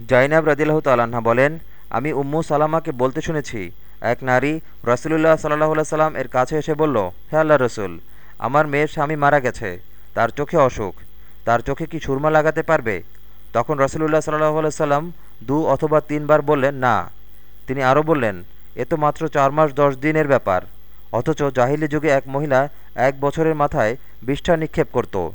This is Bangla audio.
জাইনাব রাজিল্লাহ তাল্লাহা বলেন, আমি উম্মু সালামাকে বলতে শুনেছি। এক নারী রসুলুল্লাহ সাল্লাহ সাল্লাম এর কাছে এসে বলল, হে আল্লাহ রসুল, আমার মেয়ের স্বামী মারা গেছে। তার চোখে অসুখ। তার চোখে কি সুরমা লাগাতে পারবে? তখন রসুলুল্লাহ সাল্লাহ সাল্লাম দু অথবা তিনবার বললেন, না। তিনি আরও বললেন, এ তো মাত্র চার মাস দশ দিনের ব্যাপার। অথচ জাহিলি যুগে এক মহিলা এক বছরের মাথায় বিষ্ঠা নিক্ষেপ করত।